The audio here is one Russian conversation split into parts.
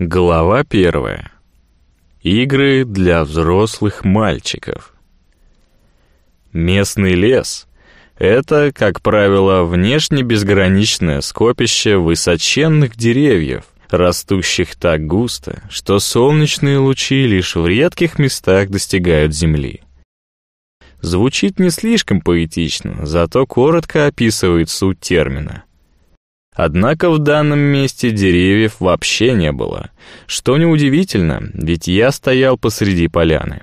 Глава первая. Игры для взрослых мальчиков. Местный лес — это, как правило, внешне безграничное скопище высоченных деревьев, растущих так густо, что солнечные лучи лишь в редких местах достигают земли. Звучит не слишком поэтично, зато коротко описывает суть термина. Однако в данном месте деревьев вообще не было, что неудивительно, ведь я стоял посреди поляны.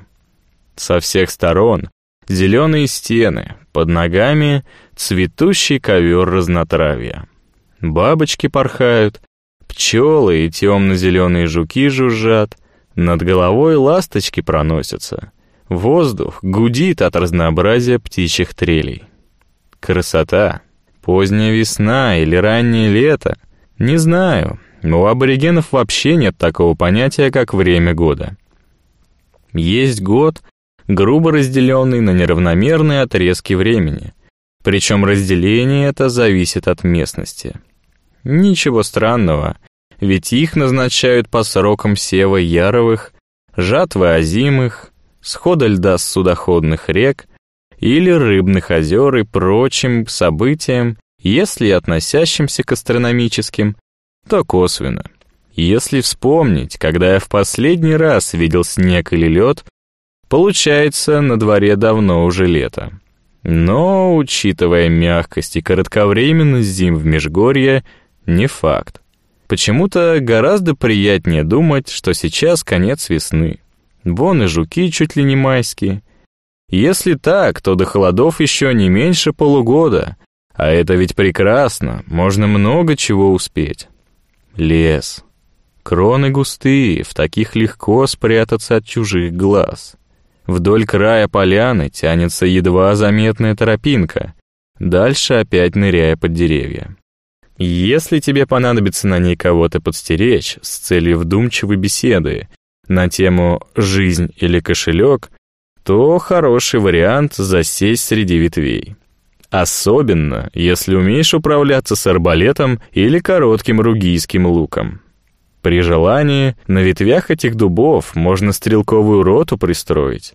Со всех сторон зеленые стены, под ногами цветущий ковер разнотравья. Бабочки порхают, пчелы и темно-зеленые жуки жужжат, над головой ласточки проносятся. Воздух гудит от разнообразия птичьих трелей. Красота! Поздняя весна или раннее лето? Не знаю. У аборигенов вообще нет такого понятия, как время года. Есть год, грубо разделенный на неравномерные отрезки времени. Причем разделение это зависит от местности. Ничего странного, ведь их назначают по срокам сева яровых, жатвы озимых, схода льда с судоходных рек или рыбных озер и прочим событиям, если относящимся к астрономическим, то косвенно. Если вспомнить, когда я в последний раз видел снег или лед, получается, на дворе давно уже лето. Но, учитывая мягкость и коротковременность зим в Межгорье, не факт. Почему-то гораздо приятнее думать, что сейчас конец весны. Вон и жуки чуть ли не майские. Если так, то до холодов еще не меньше полугода, а это ведь прекрасно, можно много чего успеть. Лес. Кроны густые, в таких легко спрятаться от чужих глаз. Вдоль края поляны тянется едва заметная тропинка, дальше опять ныряя под деревья. Если тебе понадобится на ней кого-то подстеречь с целью вдумчивой беседы на тему «жизнь или кошелек», то хороший вариант засесть среди ветвей. Особенно, если умеешь управляться с арбалетом или коротким ругийским луком. При желании на ветвях этих дубов можно стрелковую роту пристроить.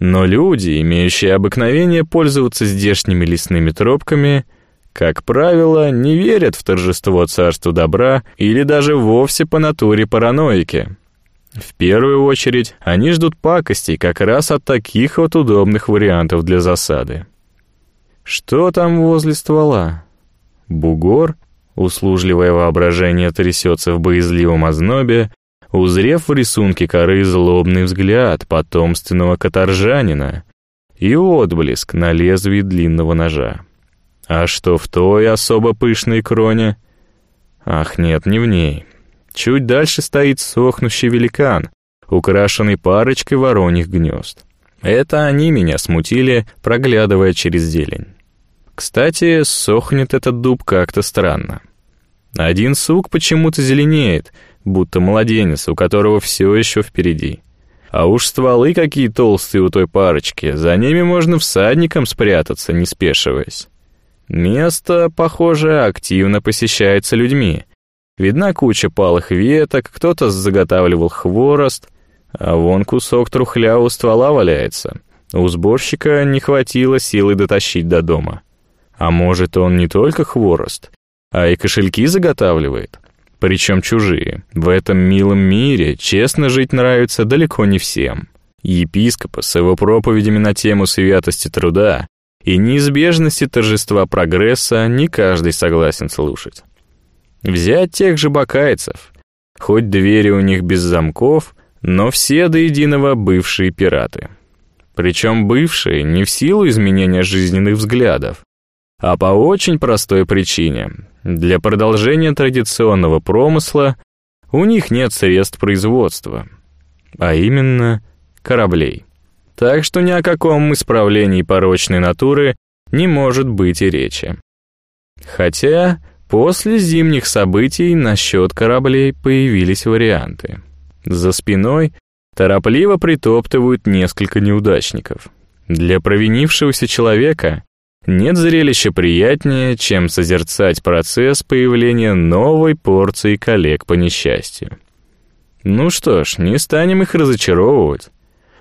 Но люди, имеющие обыкновение пользоваться здешними лесными тропками, как правило, не верят в торжество царства добра или даже вовсе по натуре параноики. В первую очередь, они ждут пакостей как раз от таких вот удобных вариантов для засады. Что там возле ствола? Бугор, услужливое воображение трясется в боязливом ознобе, узрев в рисунке коры злобный взгляд потомственного каторжанина и отблеск на лезвии длинного ножа. А что в той особо пышной кроне? Ах, нет, не в ней. Чуть дальше стоит сохнущий великан, украшенный парочкой вороньих гнезд. Это они меня смутили, проглядывая через зелень. Кстати, сохнет этот дуб как-то странно. Один сук почему-то зеленеет, будто младенец, у которого все еще впереди. А уж стволы какие толстые у той парочки, за ними можно всадником спрятаться, не спешиваясь. Место, похоже, активно посещается людьми. Видна куча палых веток, кто-то заготавливал хворост, а вон кусок трухля у ствола валяется. У сборщика не хватило силы дотащить до дома. А может, он не только хворост, а и кошельки заготавливает? Причем чужие. В этом милом мире честно жить нравится далеко не всем. Епископа с его проповедями на тему святости труда и неизбежности торжества прогресса не каждый согласен слушать. Взять тех же бакайцев. Хоть двери у них без замков, но все до единого бывшие пираты. Причем бывшие не в силу изменения жизненных взглядов, а по очень простой причине. Для продолжения традиционного промысла у них нет средств производства, а именно кораблей. Так что ни о каком исправлении порочной натуры не может быть и речи. Хотя после зимних событий насчет кораблей появились варианты. За спиной торопливо притоптывают несколько неудачников. Для провинившегося человека нет зрелища приятнее, чем созерцать процесс появления новой порции коллег по несчастью. Ну что ж, не станем их разочаровывать.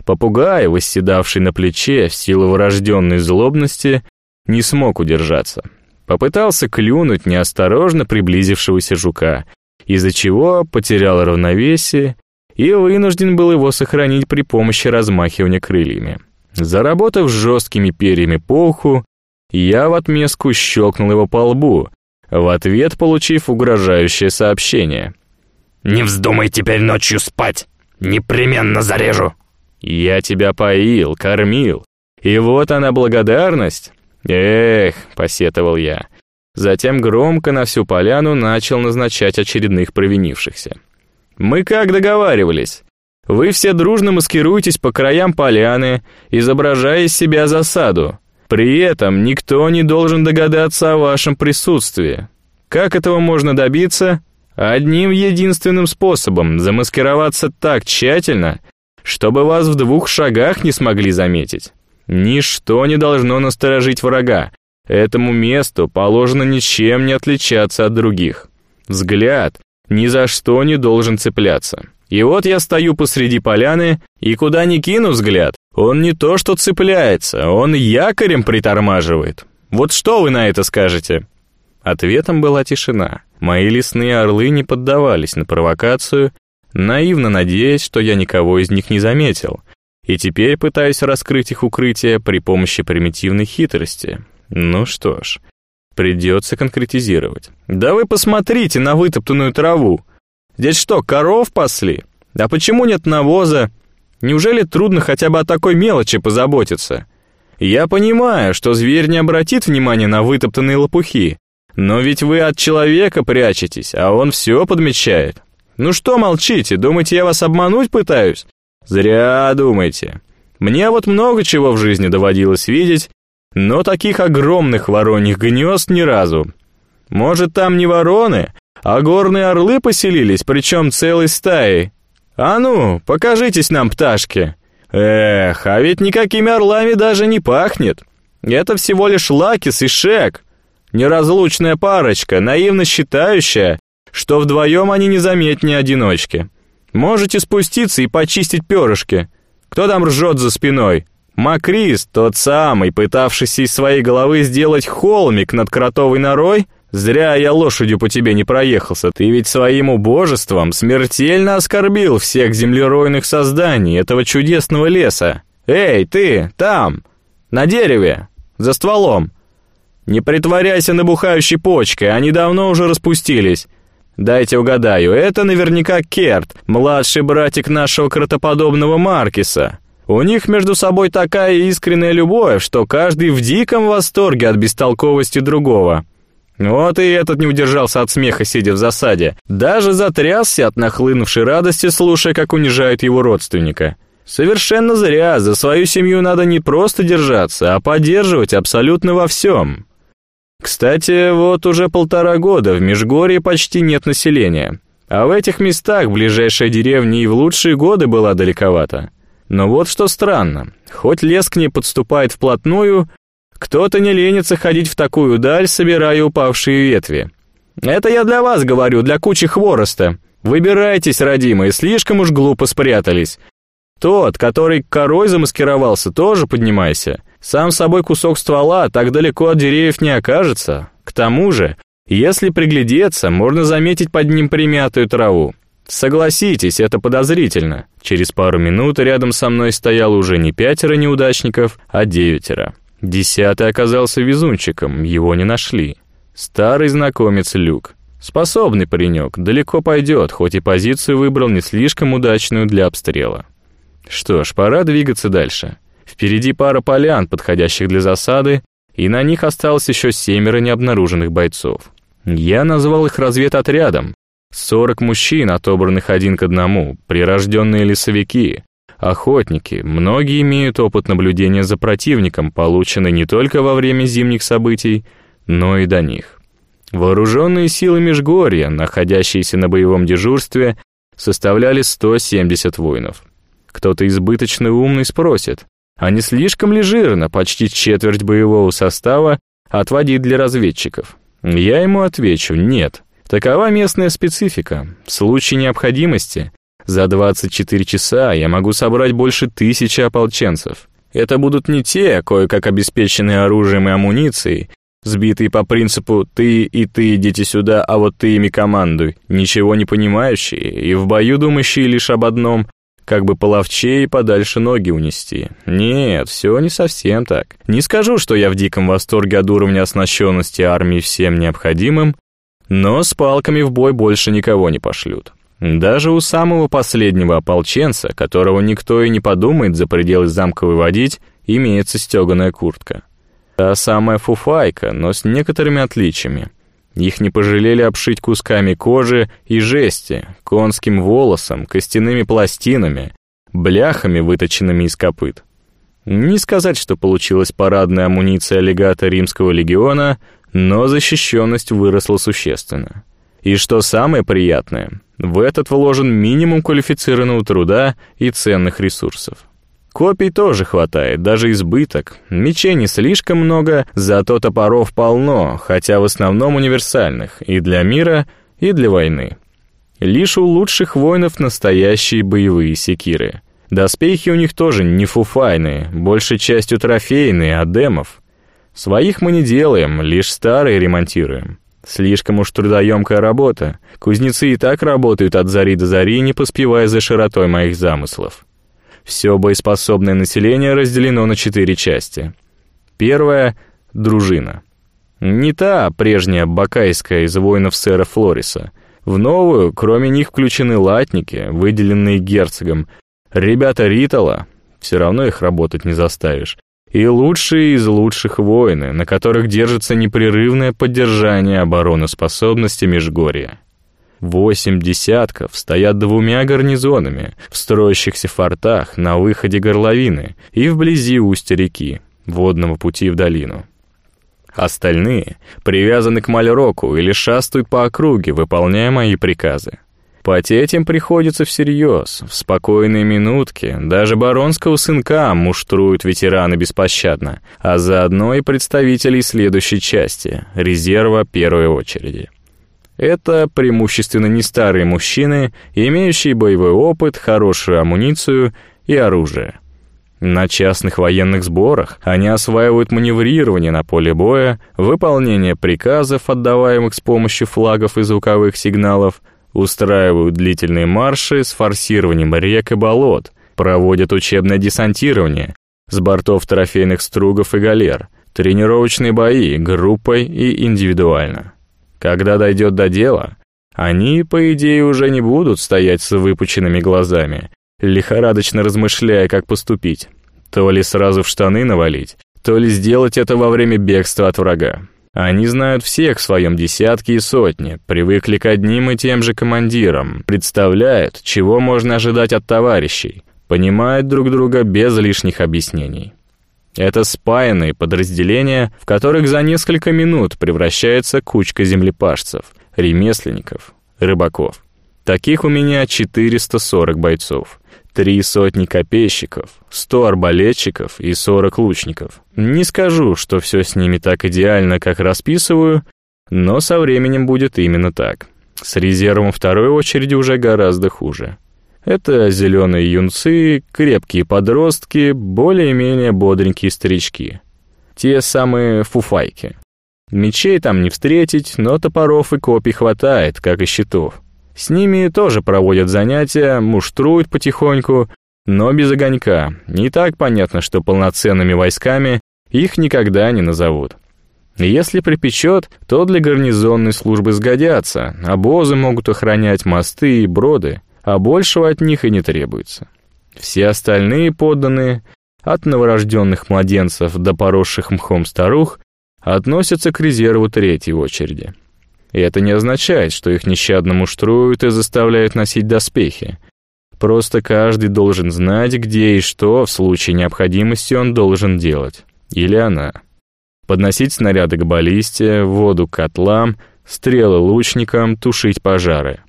Попугай, восседавший на плече в силу врожденной злобности, не смог удержаться. Попытался клюнуть неосторожно приблизившегося жука, из-за чего потерял равновесие и вынужден был его сохранить при помощи размахивания крыльями. Заработав жесткими перьями по уху, я в отместку щелкнул его по лбу, в ответ получив угрожающее сообщение. «Не вздумай теперь ночью спать! Непременно зарежу!» «Я тебя поил, кормил, и вот она благодарность!» «Эх», — посетовал я. Затем громко на всю поляну начал назначать очередных провинившихся. «Мы как договаривались? Вы все дружно маскируетесь по краям поляны, изображая из себя засаду. При этом никто не должен догадаться о вашем присутствии. Как этого можно добиться? Одним единственным способом — замаскироваться так тщательно, чтобы вас в двух шагах не смогли заметить. Ничто не должно насторожить врага. Этому месту положено ничем не отличаться от других. Взгляд ни за что не должен цепляться. И вот я стою посреди поляны, и куда ни кину взгляд, он не то что цепляется, он якорем притормаживает. Вот что вы на это скажете?» Ответом была тишина. Мои лесные орлы не поддавались на провокацию, наивно надеясь, что я никого из них не заметил, и теперь пытаюсь раскрыть их укрытие при помощи примитивной хитрости. Ну что ж, придется конкретизировать. «Да вы посмотрите на вытоптанную траву! Здесь что, коров пасли? А почему нет навоза? Неужели трудно хотя бы о такой мелочи позаботиться? Я понимаю, что зверь не обратит внимания на вытоптанные лопухи, но ведь вы от человека прячетесь, а он все подмечает. Ну что молчите, думаете, я вас обмануть пытаюсь? Зря думаете. Мне вот много чего в жизни доводилось видеть, но таких огромных вороньих гнезд ни разу. Может, там не вороны, а горные орлы поселились, причем целой стаей. А ну, покажитесь нам, пташки. Эх, а ведь никакими орлами даже не пахнет. Это всего лишь Лакис и Шек. Неразлучная парочка, наивно считающая, что вдвоем они незаметнее одиночки. Можете спуститься и почистить перышки. Кто там ржет за спиной? Макрис, тот самый, пытавшийся из своей головы сделать холмик над кротовой норой? Зря я лошадью по тебе не проехался, ты ведь своим убожеством смертельно оскорбил всех землеройных созданий этого чудесного леса. Эй, ты, там, на дереве, за стволом. Не притворяйся набухающей почкой, они давно уже распустились. Дайте угадаю, это наверняка Керт, младший братик нашего кротоподобного Маркиса. У них между собой такая искренняя любовь, что каждый в диком восторге от бестолковости другого. Вот и этот не удержался от смеха, сидя в засаде. Даже затрясся от нахлынувшей радости, слушая, как унижают его родственника. Совершенно зря, за свою семью надо не просто держаться, а поддерживать абсолютно во всем. Кстати, вот уже полтора года в Межгорье почти нет населения. А в этих местах ближайшая деревня и в лучшие годы была далековато. Но вот что странно, хоть лес к ней подступает вплотную, кто-то не ленится ходить в такую даль, собирая упавшие ветви. Это я для вас говорю, для кучи хвороста. Выбирайтесь, родимые, слишком уж глупо спрятались. Тот, который корой замаскировался, тоже поднимайся. Сам собой кусок ствола так далеко от деревьев не окажется. К тому же, если приглядеться, можно заметить под ним примятую траву. Согласитесь, это подозрительно. Через пару минут рядом со мной стояло уже не пятеро неудачников, а девятеро. Десятый оказался везунчиком, его не нашли. Старый знакомец Люк. Способный паренек, далеко пойдет, хоть и позицию выбрал не слишком удачную для обстрела. Что ж, пора двигаться дальше. Впереди пара полян, подходящих для засады, и на них осталось еще семеро необнаруженных бойцов. Я назвал их разведотрядом. Сорок мужчин, отобранных один к одному, прирожденные лесовики, охотники, многие имеют опыт наблюдения за противником, полученный не только во время зимних событий, но и до них. Вооруженные силы Межгорья, находящиеся на боевом дежурстве, составляли 170 воинов. Кто-то избыточно умный спросит, а не слишком ли жирно почти четверть боевого состава отводить для разведчиков? Я ему отвечу «нет». Такова местная специфика. В случае необходимости За 24 часа я могу собрать больше тысячи ополченцев. Это будут не те, кое-как обеспеченные оружием и амуницией, сбитые по принципу «ты и ты идите сюда, а вот ты ими командуй», ничего не понимающие и в бою думающие лишь об одном как бы половче и подальше ноги унести. Нет, все не совсем так. Не скажу, что я в диком восторге от уровня оснащенности армии всем необходимым, но с палками в бой больше никого не пошлют. Даже у самого последнего ополченца, которого никто и не подумает за пределы замка выводить, имеется стеганая куртка. Та самая фуфайка, но с некоторыми отличиями. Их не пожалели обшить кусками кожи и жести, конским волосом, костяными пластинами, бляхами, выточенными из копыт. Не сказать, что получилась парадная амуниция легата римского легиона, но защищенность выросла существенно. И что самое приятное, в этот вложен минимум квалифицированного труда и ценных ресурсов. Копий тоже хватает, даже избыток. Мечей не слишком много, зато топоров полно, хотя в основном универсальных, и для мира, и для войны. Лишь у лучших воинов настоящие боевые секиры. Доспехи у них тоже не фуфайные, большей частью трофейные, адемов. Своих мы не делаем, лишь старые ремонтируем. Слишком уж трудоемкая работа. Кузнецы и так работают от зари до зари, не поспевая за широтой моих замыслов. Все боеспособное население разделено на четыре части. Первая — дружина. Не та прежняя бакайская из воинов сэра Флориса. В новую, кроме них, включены латники, выделенные герцогом, ребята Ритала, все равно их работать не заставишь, и лучшие из лучших воины, на которых держится непрерывное поддержание обороноспособности Межгорья. Восемь десятков стоят двумя гарнизонами в строящихся фортах на выходе горловины и вблизи устья реки, водного пути в долину. Остальные привязаны к Мальроку или шастают по округе, выполняя мои приказы. Потеть им приходится всерьез, в спокойные минутки, даже баронского сынка муштруют ветераны беспощадно, а заодно и представителей следующей части, резерва первой очереди. Это преимущественно не старые мужчины, имеющие боевой опыт, хорошую амуницию и оружие. На частных военных сборах они осваивают маневрирование на поле боя, выполнение приказов, отдаваемых с помощью флагов и звуковых сигналов, устраивают длительные марши с форсированием рек и болот, проводят учебное десантирование с бортов трофейных стругов и галер, тренировочные бои группой и индивидуально. Когда дойдет до дела, они, по идее, уже не будут стоять с выпученными глазами, лихорадочно размышляя, как поступить. То ли сразу в штаны навалить, то ли сделать это во время бегства от врага. Они знают всех в своем десятке и сотне, привыкли к одним и тем же командирам, представляют, чего можно ожидать от товарищей, понимают друг друга без лишних объяснений. Это спаянные подразделения, в которых за несколько минут превращается кучка землепашцев, ремесленников, рыбаков. Таких у меня 440 бойцов, три сотни копейщиков, 100 арбалетчиков и 40 лучников. Не скажу, что все с ними так идеально, как расписываю, но со временем будет именно так. С резервом второй очереди уже гораздо хуже. Это зеленые юнцы, крепкие подростки, более-менее бодренькие старички. Те самые фуфайки. Мечей там не встретить, но топоров и копий хватает, как и щитов. С ними тоже проводят занятия, муштруют потихоньку, но без огонька. Не так понятно, что полноценными войсками их никогда не назовут. Если припечет, то для гарнизонной службы сгодятся, обозы могут охранять мосты и броды а большего от них и не требуется. Все остальные подданные, от новорожденных младенцев до поросших мхом старух, относятся к резерву третьей очереди. И это не означает, что их нещадно муштруют и заставляют носить доспехи. Просто каждый должен знать, где и что в случае необходимости он должен делать. Или она. Подносить снаряды к баллисте, воду к котлам, стрелы лучникам, тушить пожары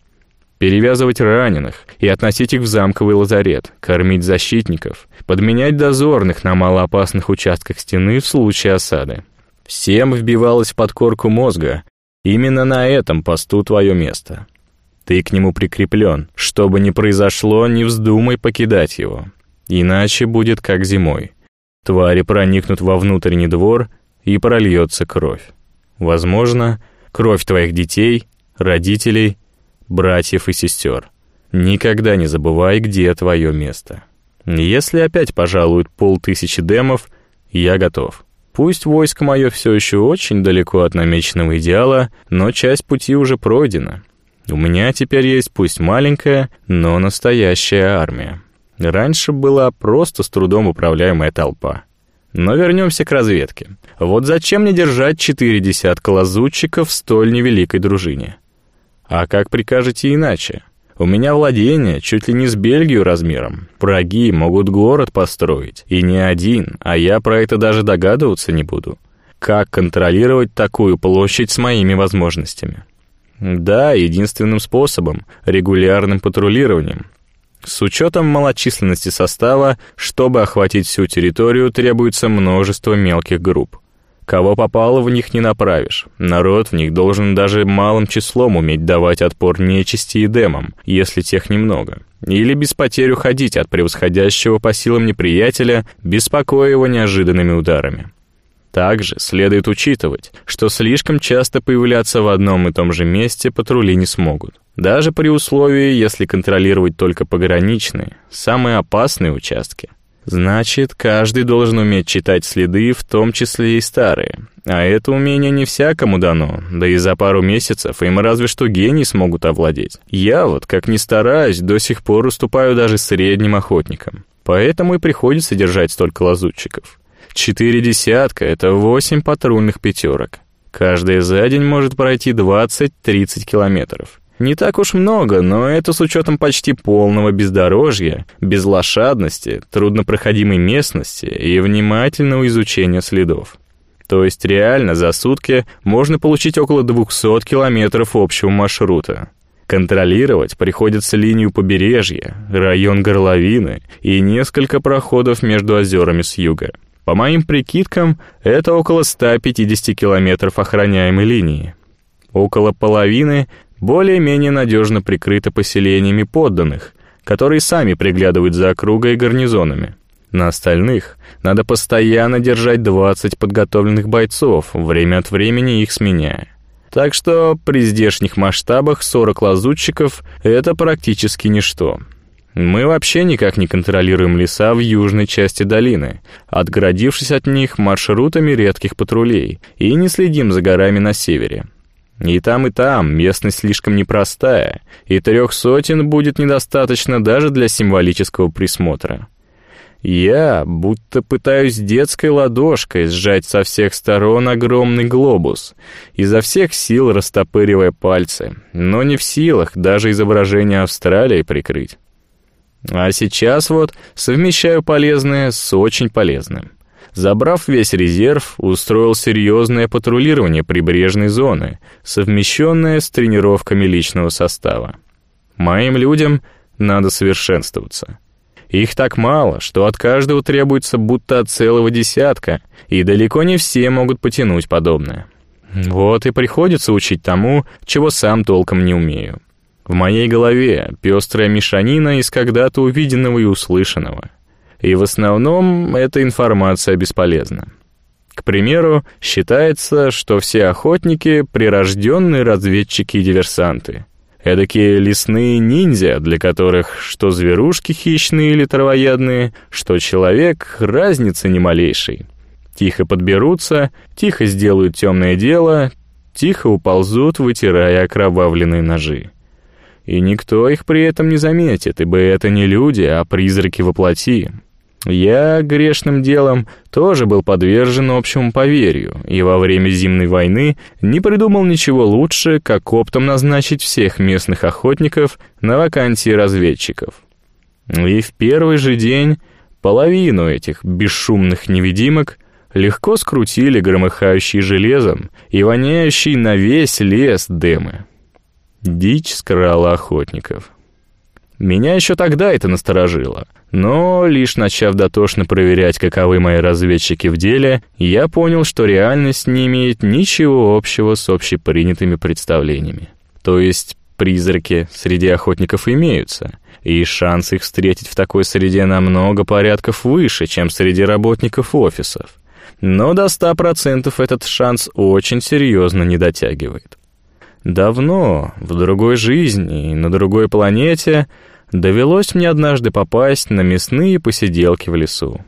перевязывать раненых и относить их в замковый лазарет, кормить защитников, подменять дозорных на малоопасных участках стены в случае осады. Всем вбивалось в подкорку мозга, именно на этом посту твое место. Ты к нему прикреплен. Что бы ни произошло, не вздумай покидать его. Иначе будет как зимой. Твари проникнут во внутренний двор, и прольется кровь. Возможно, кровь твоих детей, родителей, братьев и сестер. Никогда не забывай, где твое место. Если опять пожалуют полтысячи демов, я готов. Пусть войско мое все еще очень далеко от намеченного идеала, но часть пути уже пройдена. У меня теперь есть пусть маленькая, но настоящая армия. Раньше была просто с трудом управляемая толпа. Но вернемся к разведке. Вот зачем мне держать четыре десятка лазутчиков в столь невеликой дружине? А как прикажете иначе? У меня владение чуть ли не с Бельгию размером. Враги могут город построить. И не один, а я про это даже догадываться не буду. Как контролировать такую площадь с моими возможностями? Да, единственным способом — регулярным патрулированием. С учетом малочисленности состава, чтобы охватить всю территорию, требуется множество мелких групп. Кого попало, в них не направишь. Народ в них должен даже малым числом уметь давать отпор нечисти и демам, если тех немного. Или без потерь уходить от превосходящего по силам неприятеля, беспокоя его неожиданными ударами. Также следует учитывать, что слишком часто появляться в одном и том же месте патрули не смогут. Даже при условии, если контролировать только пограничные, самые опасные участки – Значит, каждый должен уметь читать следы, в том числе и старые. А это умение не всякому дано, да и за пару месяцев им разве что гении смогут овладеть. Я вот, как ни стараюсь, до сих пор уступаю даже средним охотникам. Поэтому и приходится держать столько лазутчиков. Четыре десятка — это восемь патрульных пятерок. Каждая за день может пройти 20-30 километров. Не так уж много, но это с учетом почти полного бездорожья, безлошадности, труднопроходимой местности и внимательного изучения следов. То есть реально за сутки можно получить около 200 километров общего маршрута. Контролировать приходится линию побережья, район горловины и несколько проходов между озерами с юга. По моим прикидкам, это около 150 километров охраняемой линии. Около половины более-менее надежно прикрыто поселениями подданных, которые сами приглядывают за округой и гарнизонами. На остальных надо постоянно держать 20 подготовленных бойцов, время от времени их сменяя. Так что при здешних масштабах 40 лазутчиков — это практически ничто. Мы вообще никак не контролируем леса в южной части долины, отгородившись от них маршрутами редких патрулей, и не следим за горами на севере. И там, и там местность слишком непростая, и трех сотен будет недостаточно даже для символического присмотра. Я будто пытаюсь детской ладошкой сжать со всех сторон огромный глобус, изо всех сил растопыривая пальцы, но не в силах даже изображение Австралии прикрыть. А сейчас вот совмещаю полезное с очень полезным. Забрав весь резерв, устроил серьезное патрулирование прибрежной зоны, совмещенное с тренировками личного состава. Моим людям надо совершенствоваться. Их так мало, что от каждого требуется будто от целого десятка, и далеко не все могут потянуть подобное. Вот и приходится учить тому, чего сам толком не умею. В моей голове пестрая мешанина из когда-то увиденного и услышанного — и в основном эта информация бесполезна. К примеру, считается, что все охотники — прирожденные разведчики и диверсанты. Эдакие лесные ниндзя, для которых что зверушки хищные или травоядные, что человек — разницы не малейшей. Тихо подберутся, тихо сделают темное дело, тихо уползут, вытирая окровавленные ножи. И никто их при этом не заметит, ибо это не люди, а призраки воплоти. Я грешным делом тоже был подвержен общему поверью, и во время Зимней войны не придумал ничего лучше, как оптом назначить всех местных охотников на вакансии разведчиков. И в первый же день половину этих бесшумных невидимок легко скрутили громыхающий железом и воняющий на весь лес дымы. Дичь скрала охотников. Меня еще тогда это насторожило — но, лишь начав дотошно проверять, каковы мои разведчики в деле, я понял, что реальность не имеет ничего общего с общепринятыми представлениями. То есть, призраки среди охотников имеются, и шанс их встретить в такой среде намного порядков выше, чем среди работников офисов. Но до 100% этот шанс очень серьезно не дотягивает. Давно, в другой жизни и на другой планете, довелось мне однажды попасть на мясные посиделки в лесу.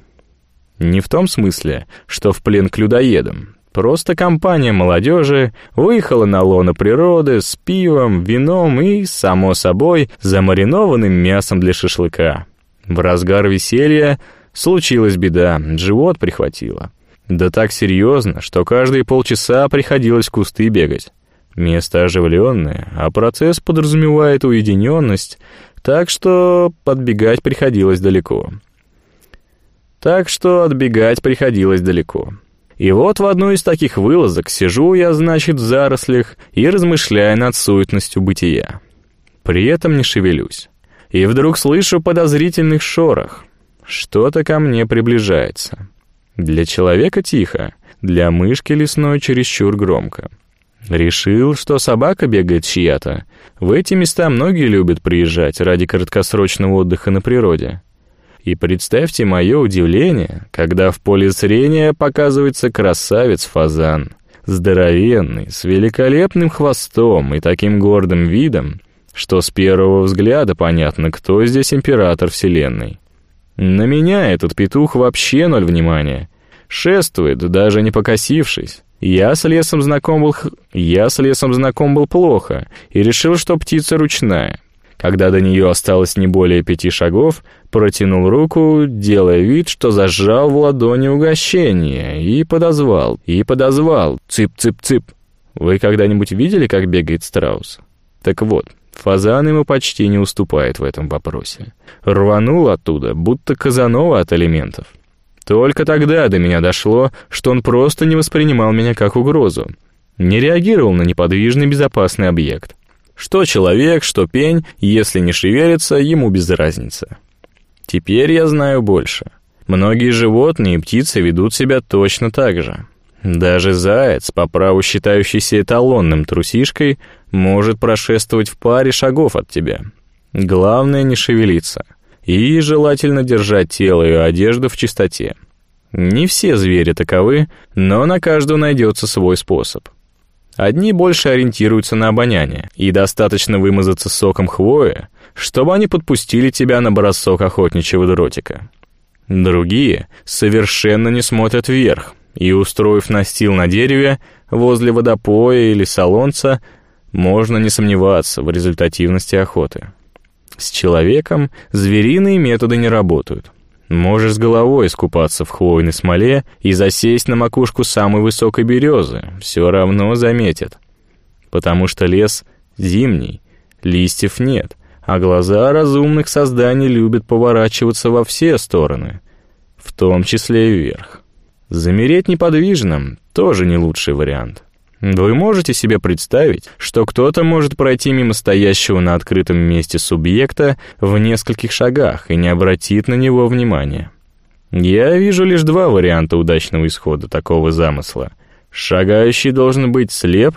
Не в том смысле, что в плен к людоедам. Просто компания молодежи выехала на лоно природы с пивом, вином и, само собой, замаринованным мясом для шашлыка. В разгар веселья случилась беда, живот прихватило. Да так серьезно, что каждые полчаса приходилось в кусты бегать. Место оживленное, а процесс подразумевает уединенность, так что подбегать приходилось далеко. Так что отбегать приходилось далеко. И вот в одну из таких вылазок сижу я, значит, в зарослях и размышляю над суетностью бытия. При этом не шевелюсь. И вдруг слышу подозрительных шорох. Что-то ко мне приближается. Для человека тихо, для мышки лесной чересчур громко. Решил, что собака бегает чья-то. В эти места многие любят приезжать ради краткосрочного отдыха на природе. И представьте мое удивление, когда в поле зрения показывается красавец-фазан. Здоровенный, с великолепным хвостом и таким гордым видом, что с первого взгляда понятно, кто здесь император вселенной. На меня этот петух вообще ноль внимания. Шествует, даже не покосившись. Я с лесом знаком был, я с лесом знаком был плохо и решил, что птица ручная. Когда до нее осталось не более пяти шагов, протянул руку, делая вид, что зажал в ладони угощение, и подозвал, и подозвал, цып-цып-цып. Вы когда-нибудь видели, как бегает страус? Так вот, фазан ему почти не уступает в этом вопросе. Рванул оттуда, будто Казанова от элементов. Только тогда до меня дошло, что он просто не воспринимал меня как угрозу. Не реагировал на неподвижный безопасный объект. Что человек, что пень, если не шевелится, ему без разницы. Теперь я знаю больше. Многие животные и птицы ведут себя точно так же. Даже заяц, по праву считающийся эталонным трусишкой, может прошествовать в паре шагов от тебя. Главное не шевелиться. И желательно держать тело и одежду в чистоте. Не все звери таковы, но на каждого найдется свой способ. Одни больше ориентируются на обоняние, и достаточно вымазаться соком хвои, чтобы они подпустили тебя на бросок охотничьего дротика. Другие совершенно не смотрят вверх, и, устроив настил на дереве, возле водопоя или солонца, можно не сомневаться в результативности охоты. С человеком звериные методы не работают. Можешь с головой искупаться в хвойной смоле и засесть на макушку самой высокой березы, все равно заметят. Потому что лес зимний, листьев нет, а глаза разумных созданий любят поворачиваться во все стороны, в том числе и вверх. Замереть неподвижным — тоже не лучший вариант. Вы можете себе представить, что кто-то может пройти мимо стоящего на открытом месте субъекта в нескольких шагах и не обратит на него внимания? Я вижу лишь два варианта удачного исхода такого замысла. Шагающий должен быть слеп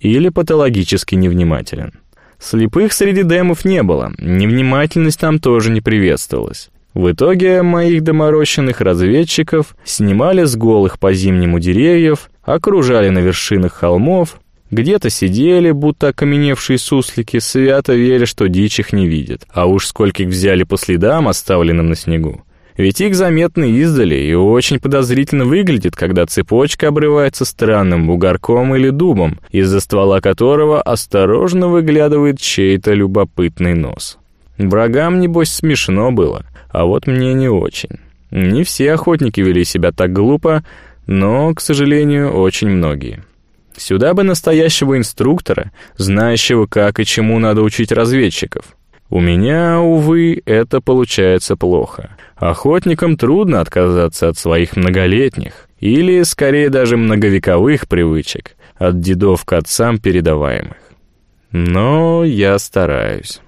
или патологически невнимателен. Слепых среди демов не было, невнимательность там тоже не приветствовалась. В итоге моих доморощенных разведчиков снимали с голых по зимнему деревьев, окружали на вершинах холмов, где-то сидели, будто окаменевшие суслики, свято веря, что дичь их не видит. А уж скольких взяли по следам, оставленным на снегу. Ведь их заметно издали и очень подозрительно выглядит, когда цепочка обрывается странным бугорком или дубом, из-за ствола которого осторожно выглядывает чей-то любопытный нос. Врагам, небось, смешно было, а вот мне не очень. Не все охотники вели себя так глупо, но, к сожалению, очень многие. Сюда бы настоящего инструктора, знающего, как и чему надо учить разведчиков. У меня, увы, это получается плохо. Охотникам трудно отказаться от своих многолетних, или, скорее, даже многовековых привычек, от дедов к отцам передаваемых. Но я стараюсь.